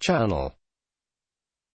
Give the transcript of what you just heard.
channel.